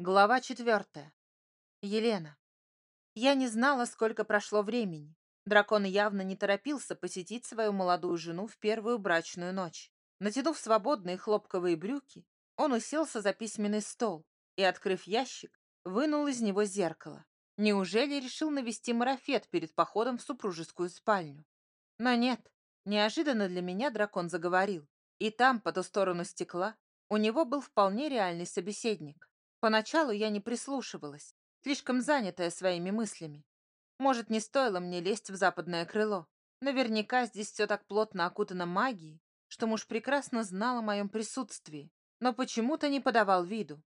Глава четвертая. Елена. Я не знала, сколько прошло времени. Дракон явно не торопился посетить свою молодую жену в первую брачную ночь. Натянув свободные хлопковые брюки, он уселся за письменный стол и, открыв ящик, вынул из него зеркало. Неужели решил навести марафет перед походом в супружескую спальню? Но нет, неожиданно для меня дракон заговорил. И там, по ту сторону стекла, у него был вполне реальный собеседник. Поначалу я не прислушивалась, слишком занятая своими мыслями. Может, не стоило мне лезть в западное крыло. Наверняка здесь все так плотно окутано магией, что муж прекрасно знал о моем присутствии, но почему-то не подавал виду.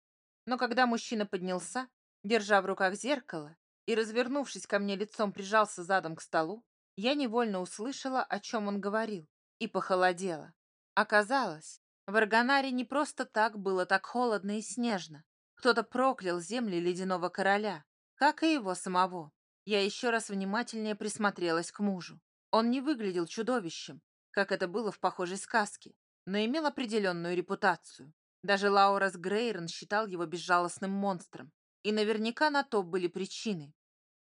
Но когда мужчина поднялся, держа в руках зеркало, и, развернувшись ко мне лицом, прижался задом к столу, я невольно услышала, о чем он говорил, и похолодела. Оказалось, в Арганаре не просто так было так холодно и снежно. Кто-то проклял земли ледяного короля, как и его самого. Я еще раз внимательнее присмотрелась к мужу. Он не выглядел чудовищем, как это было в похожей сказке, но имел определенную репутацию. Даже Лаурас Грейрон считал его безжалостным монстром. И наверняка на то были причины.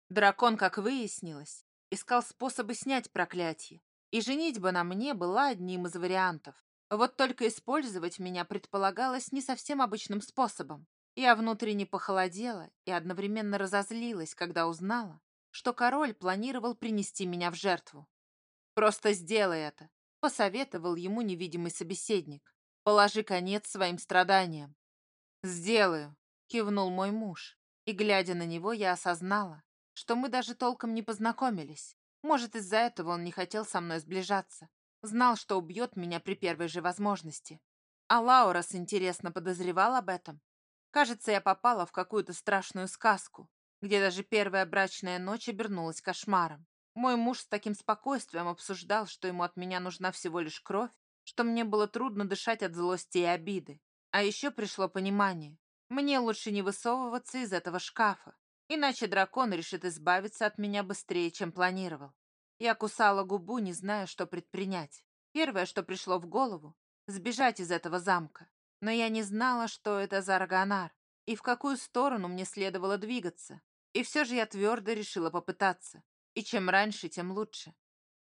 Дракон, как выяснилось, искал способы снять проклятие. И женитьба на мне была одним из вариантов. Вот только использовать меня предполагалось не совсем обычным способом. Я внутренне похолодела и одновременно разозлилась, когда узнала, что король планировал принести меня в жертву. «Просто сделай это», — посоветовал ему невидимый собеседник. «Положи конец своим страданиям». «Сделаю», — кивнул мой муж, и, глядя на него, я осознала, что мы даже толком не познакомились. Может, из-за этого он не хотел со мной сближаться. Знал, что убьет меня при первой же возможности. А Лаурас, интересно, подозревал об этом. Кажется, я попала в какую-то страшную сказку, где даже первая брачная ночь обернулась кошмаром. Мой муж с таким спокойствием обсуждал, что ему от меня нужна всего лишь кровь, что мне было трудно дышать от злости и обиды. А еще пришло понимание. Мне лучше не высовываться из этого шкафа, иначе дракон решит избавиться от меня быстрее, чем планировал. Я кусала губу, не зная, что предпринять. Первое, что пришло в голову — сбежать из этого замка. Но я не знала, что это за Арганар и в какую сторону мне следовало двигаться. И все же я твердо решила попытаться. И чем раньше, тем лучше.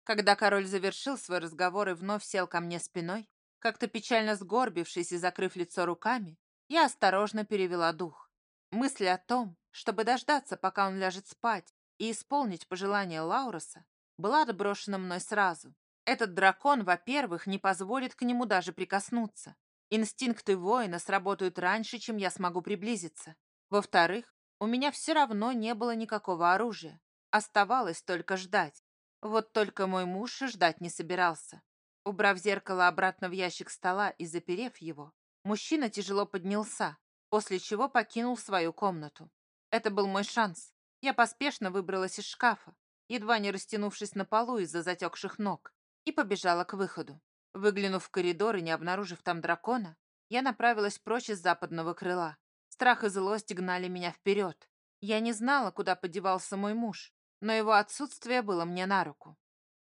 Когда король завершил свой разговор и вновь сел ко мне спиной, как-то печально сгорбившись и закрыв лицо руками, я осторожно перевела дух. Мысль о том, чтобы дождаться, пока он ляжет спать, и исполнить пожелание Лауроса, была отброшена мной сразу. Этот дракон, во-первых, не позволит к нему даже прикоснуться. Инстинкты воина сработают раньше, чем я смогу приблизиться. Во-вторых, у меня все равно не было никакого оружия. Оставалось только ждать. Вот только мой муж ждать не собирался. Убрав зеркало обратно в ящик стола и заперев его, мужчина тяжело поднялся, после чего покинул свою комнату. Это был мой шанс. Я поспешно выбралась из шкафа, едва не растянувшись на полу из-за затекших ног, и побежала к выходу. Выглянув в коридор и не обнаружив там дракона, я направилась прочь из западного крыла. Страх и злость гнали меня вперед. Я не знала, куда подевался мой муж, но его отсутствие было мне на руку.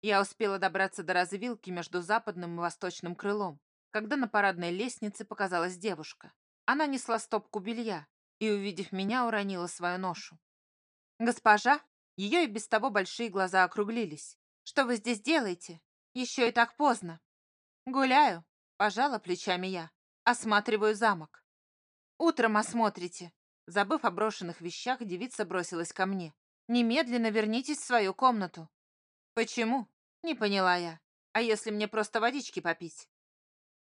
Я успела добраться до развилки между западным и восточным крылом, когда на парадной лестнице показалась девушка. Она несла стопку белья и, увидев меня, уронила свою ношу. «Госпожа?» Ее и без того большие глаза округлились. «Что вы здесь делаете? Еще и так поздно». «Гуляю», — пожала плечами я. «Осматриваю замок». «Утром осмотрите». Забыв о брошенных вещах, девица бросилась ко мне. «Немедленно вернитесь в свою комнату». «Почему?» — не поняла я. «А если мне просто водички попить?»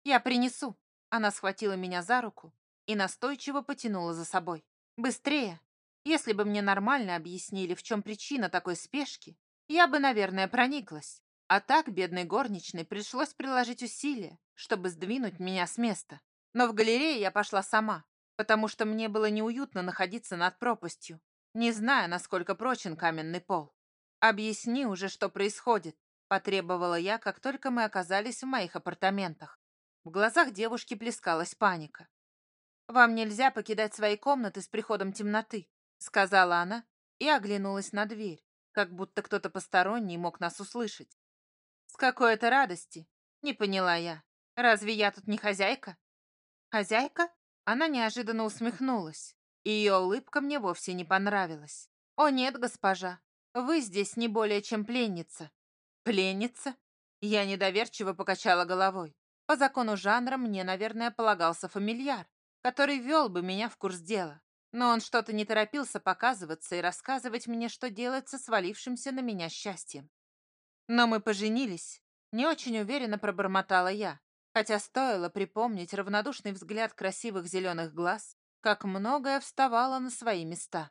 «Я принесу». Она схватила меня за руку и настойчиво потянула за собой. «Быстрее! Если бы мне нормально объяснили, в чем причина такой спешки, я бы, наверное, прониклась. А так бедной горничной пришлось приложить усилия, чтобы сдвинуть меня с места. Но в галерее я пошла сама, потому что мне было неуютно находиться над пропастью, не зная, насколько прочен каменный пол. «Объясни уже, что происходит», — потребовала я, как только мы оказались в моих апартаментах. В глазах девушки плескалась паника. «Вам нельзя покидать свои комнаты с приходом темноты», — сказала она и оглянулась на дверь, как будто кто-то посторонний мог нас услышать. С какой это радости? Не поняла я. Разве я тут не хозяйка? Хозяйка? Она неожиданно усмехнулась. и ее улыбка мне вовсе не понравилась. «О нет, госпожа, вы здесь не более чем пленница». «Пленница?» Я недоверчиво покачала головой. По закону жанра мне, наверное, полагался фамильяр, который вел бы меня в курс дела. Но он что-то не торопился показываться и рассказывать мне, что делать со свалившимся на меня счастьем. Но мы поженились. Не очень уверенно пробормотала я, хотя стоило припомнить равнодушный взгляд красивых зеленых глаз, как многое вставало на свои места.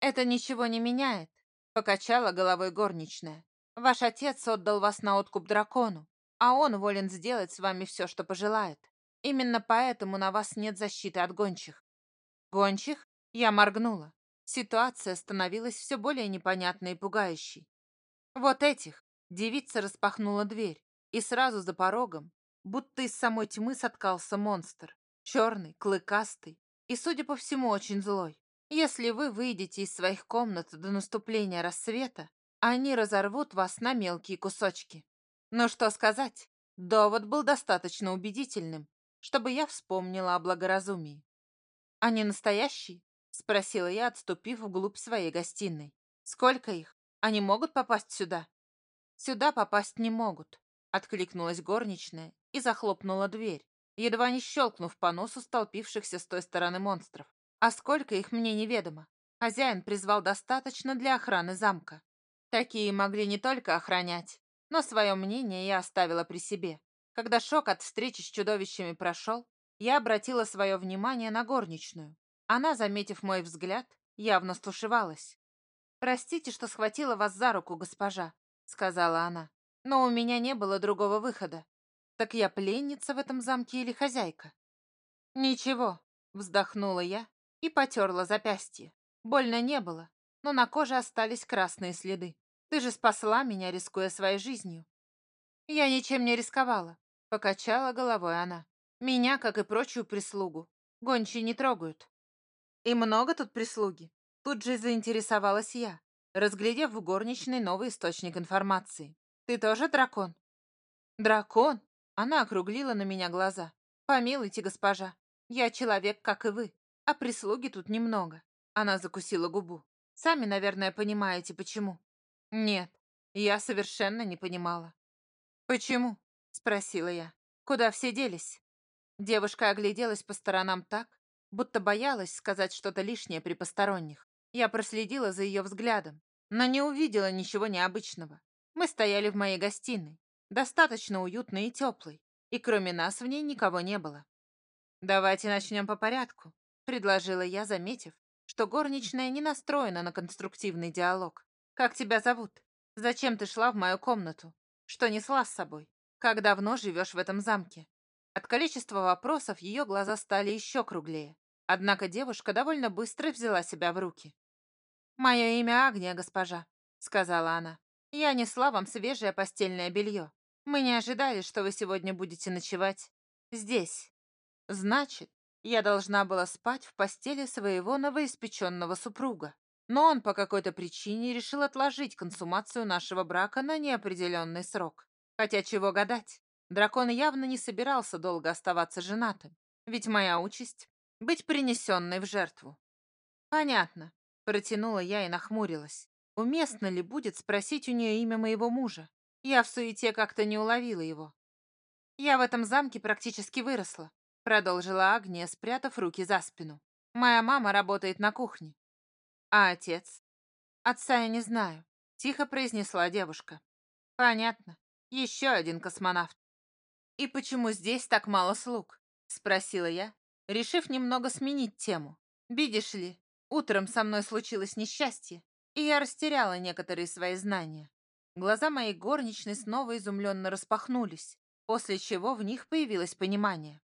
«Это ничего не меняет», — покачала головой горничная. «Ваш отец отдал вас на откуп дракону, а он волен сделать с вами все, что пожелает. Именно поэтому на вас нет защиты от гончих». «Гончих?» Я моргнула. Ситуация становилась все более непонятной и пугающей. «Вот этих!» Девица распахнула дверь, и сразу за порогом, будто из самой тьмы соткался монстр. Черный, клыкастый и, судя по всему, очень злой. Если вы выйдете из своих комнат до наступления рассвета, они разорвут вас на мелкие кусочки. Но что сказать, довод был достаточно убедительным, чтобы я вспомнила о благоразумии. «Они настоящие?» — спросила я, отступив вглубь своей гостиной. «Сколько их? Они могут попасть сюда?» «Сюда попасть не могут», — откликнулась горничная и захлопнула дверь, едва не щелкнув по носу столпившихся с той стороны монстров. А сколько их мне неведомо. Хозяин призвал достаточно для охраны замка. Такие могли не только охранять, но свое мнение я оставила при себе. Когда шок от встречи с чудовищами прошел, я обратила свое внимание на горничную. Она, заметив мой взгляд, явно стушевалась. «Простите, что схватила вас за руку, госпожа сказала она. Но у меня не было другого выхода. Так я пленница в этом замке или хозяйка? Ничего, вздохнула я и потерла запястье. Больно не было, но на коже остались красные следы. Ты же спасла меня, рискуя своей жизнью. Я ничем не рисковала, покачала головой она. Меня, как и прочую прислугу, гончие не трогают. И много тут прислуги? Тут же заинтересовалась я разглядев в горничной новый источник информации. «Ты тоже дракон?» «Дракон?» Она округлила на меня глаза. «Помилуйте, госпожа, я человек, как и вы, а прислуги тут немного». Она закусила губу. «Сами, наверное, понимаете, почему». «Нет, я совершенно не понимала». «Почему?» — спросила я. «Куда все делись?» Девушка огляделась по сторонам так, будто боялась сказать что-то лишнее при посторонних. Я проследила за ее взглядом, но не увидела ничего необычного. Мы стояли в моей гостиной, достаточно уютной и теплой, и кроме нас в ней никого не было. «Давайте начнем по порядку», — предложила я, заметив, что горничная не настроена на конструктивный диалог. «Как тебя зовут? Зачем ты шла в мою комнату? Что несла с собой? Как давно живешь в этом замке?» От количества вопросов ее глаза стали еще круглее. Однако девушка довольно быстро взяла себя в руки. «Мое имя Агния, госпожа», — сказала она. «Я несла вам свежее постельное белье. Мы не ожидали, что вы сегодня будете ночевать здесь. Значит, я должна была спать в постели своего новоиспеченного супруга. Но он по какой-то причине решил отложить консумацию нашего брака на неопределенный срок. Хотя чего гадать, дракон явно не собирался долго оставаться женатым, ведь моя участь — быть принесенной в жертву. Понятно. Протянула я и нахмурилась. Уместно ли будет спросить у нее имя моего мужа? Я в суете как-то не уловила его. Я в этом замке практически выросла, продолжила Агния, спрятав руки за спину. Моя мама работает на кухне. А отец? Отца я не знаю, тихо произнесла девушка. Понятно. Еще один космонавт. И почему здесь так мало слуг? Спросила я, решив немного сменить тему. Видишь ли, Утром со мной случилось несчастье, и я растеряла некоторые свои знания. Глаза моей горничной снова изумленно распахнулись, после чего в них появилось понимание.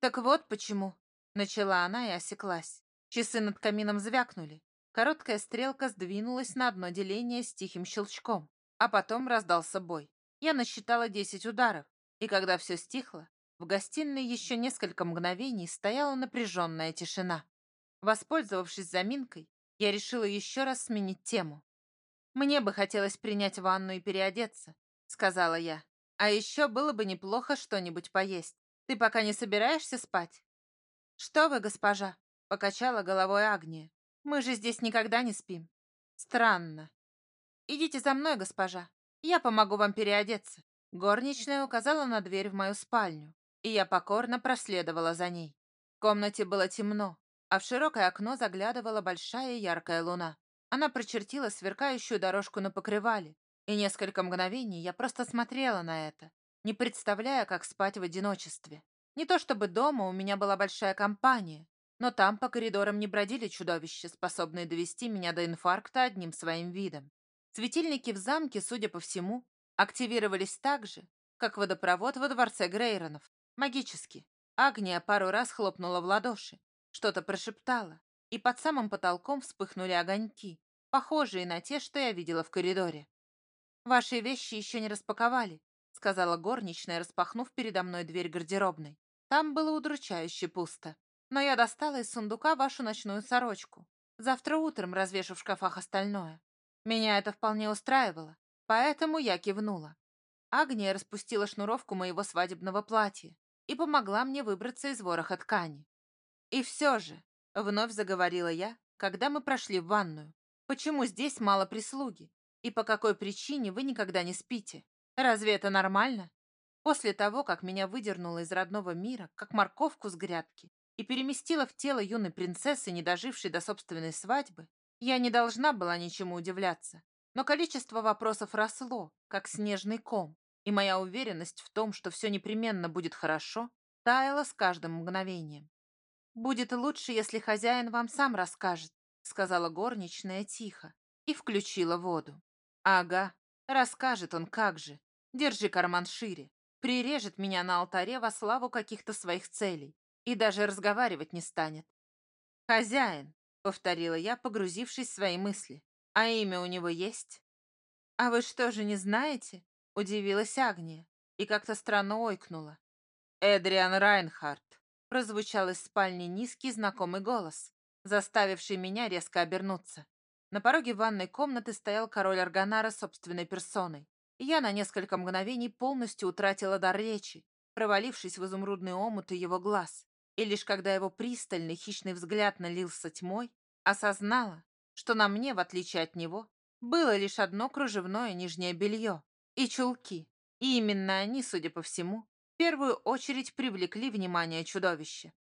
«Так вот почему», — начала она и осеклась. Часы над камином звякнули. Короткая стрелка сдвинулась на одно деление с тихим щелчком, а потом раздался бой. Я насчитала десять ударов, и когда все стихло, в гостиной еще несколько мгновений стояла напряженная тишина. Воспользовавшись заминкой, я решила еще раз сменить тему. «Мне бы хотелось принять ванну и переодеться», — сказала я. «А еще было бы неплохо что-нибудь поесть. Ты пока не собираешься спать?» «Что вы, госпожа?» Покачала головой Агния. Мы же здесь никогда не спим. Странно. Идите за мной, госпожа. Я помогу вам переодеться. Горничная указала на дверь в мою спальню, и я покорно проследовала за ней. В комнате было темно, а в широкое окно заглядывала большая яркая луна. Она прочертила сверкающую дорожку на покрывале, и несколько мгновений я просто смотрела на это, не представляя, как спать в одиночестве. Не то чтобы дома у меня была большая компания, но там по коридорам не бродили чудовища, способные довести меня до инфаркта одним своим видом. Светильники в замке, судя по всему, активировались так же, как водопровод во дворце Грейронов. Магически. Агния пару раз хлопнула в ладоши, что-то прошептала, и под самым потолком вспыхнули огоньки, похожие на те, что я видела в коридоре. «Ваши вещи еще не распаковали», — сказала горничная, распахнув передо мной дверь гардеробной. Там было удручающе пусто. Но я достала из сундука вашу ночную сорочку. Завтра утром развешу в шкафах остальное. Меня это вполне устраивало, поэтому я кивнула. Агния распустила шнуровку моего свадебного платья и помогла мне выбраться из вороха ткани. И все же, вновь заговорила я, когда мы прошли в ванную, почему здесь мало прислуги и по какой причине вы никогда не спите? Разве это нормально? После того, как меня выдернуло из родного мира, как морковку с грядки, и переместила в тело юной принцессы, не дожившей до собственной свадьбы, я не должна была ничему удивляться, но количество вопросов росло, как снежный ком, и моя уверенность в том, что все непременно будет хорошо, таяла с каждым мгновением. «Будет лучше, если хозяин вам сам расскажет», сказала горничная тихо и включила воду. «Ага, расскажет он как же. Держи карман шире. Прирежет меня на алтаре во славу каких-то своих целей и даже разговаривать не станет. «Хозяин», — повторила я, погрузившись в свои мысли. «А имя у него есть?» «А вы что же не знаете?» — удивилась Агния и как-то странно ойкнула. «Эдриан Райнхард», — прозвучал из спальни низкий знакомый голос, заставивший меня резко обернуться. На пороге ванной комнаты стоял король Арганара собственной персоной. Я на несколько мгновений полностью утратила дар речи, провалившись в изумрудный омут его глаз. И лишь когда его пристальный хищный взгляд налился тьмой, осознала, что на мне, в отличие от него, было лишь одно кружевное нижнее белье и чулки. И именно они, судя по всему, первую очередь привлекли внимание чудовища.